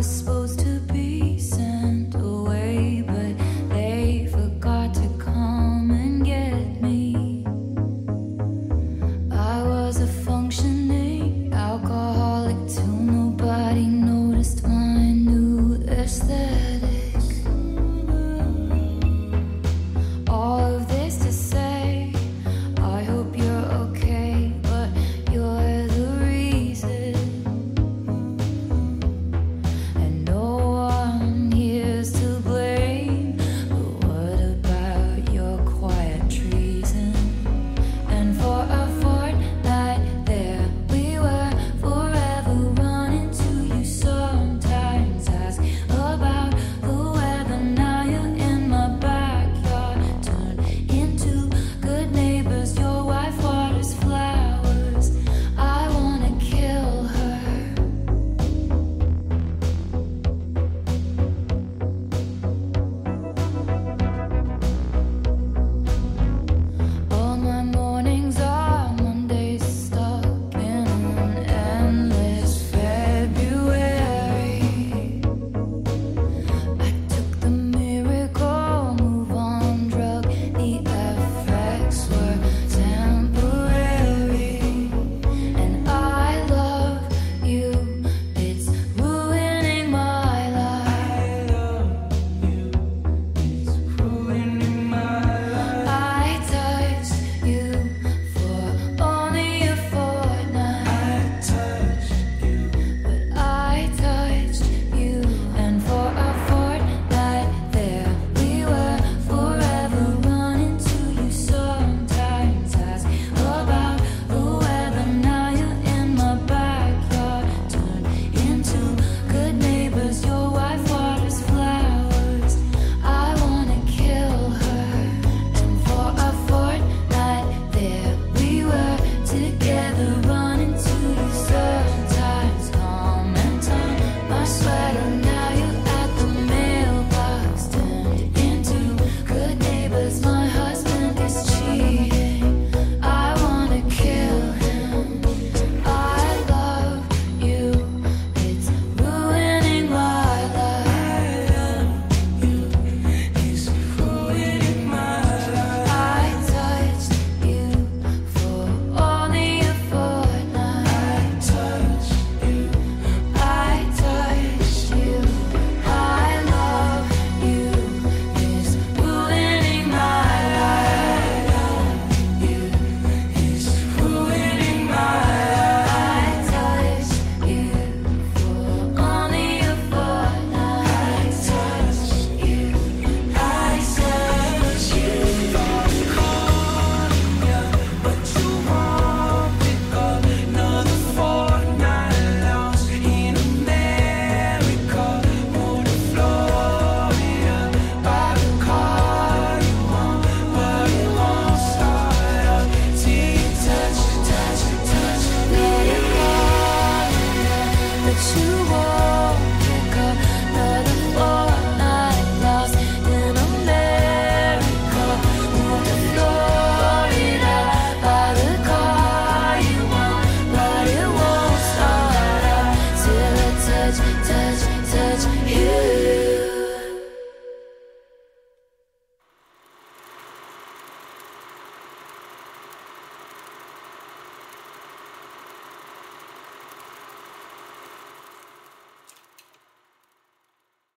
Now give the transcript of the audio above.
was supposed to be sent.